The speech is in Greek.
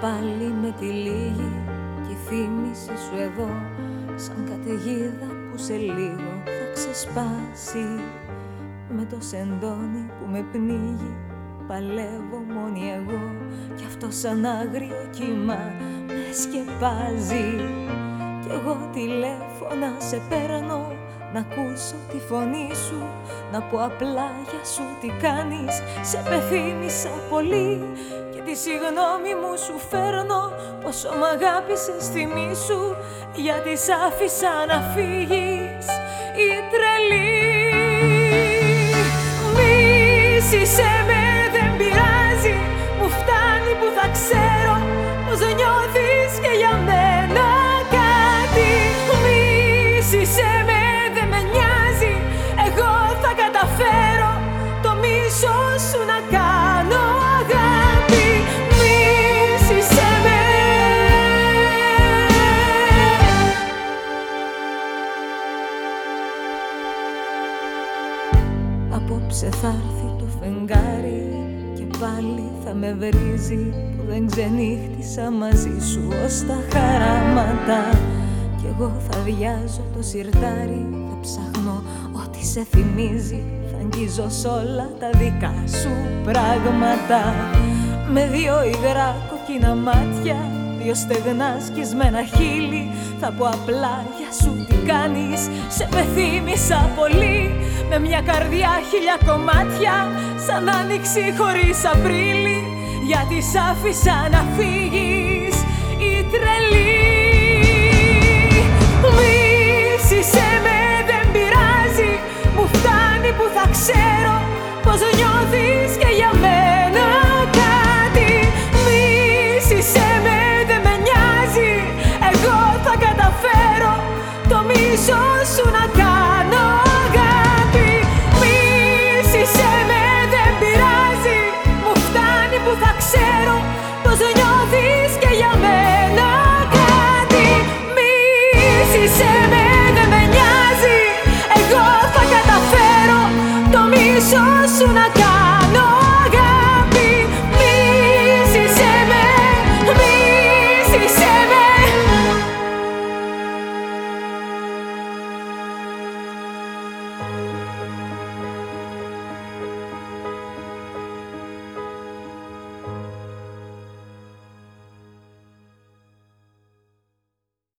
πάλι με τη λίγη και η θύμηση σου εδώ. Σαν καταιγίδα που σε λίγο θα ξεσπάσει. Με το σεντόνι που με πνίγει παλεύω μόνη εγώ. Κι αυτό σαν άγριο κύμα με σκεπάζει. Κι εγώ τηλέφωνα σε παίρνω να ακούσω τη φωνή σου. Να πω απλά για σου τι κάνεις. Σε πεθύμησα πολύ Και τη συγγνώμη μου σου φέρνω Πόσο μ' αγάπησες θυμή σου Γιατί σ' άφησα να φύγεις. Η τρελή Απόψε θα έρθει το φεγγάρι και πάλι θα με βρίζει που δεν ξενύχτησα μαζί σου ως τα χαράματα. Κι εγώ θα βιάζω το σιρτάρι, θα ψάχνω ό,τι σε θυμίζει Θα αγγίζω σ' όλα τα δικά σου πράγματα. Με δύο υγρά κοκκίνα μάτια Δύο στεγνά σκισμένα χείλη Θα πω απλά για σου τι κάνεις Σε πεθύμησα πολύ Με μια καρδιά χίλια κομμάτια Σαν άνοιξη χωρίς Απρίλη. Γιατί σ' άφησα να φύγεις soon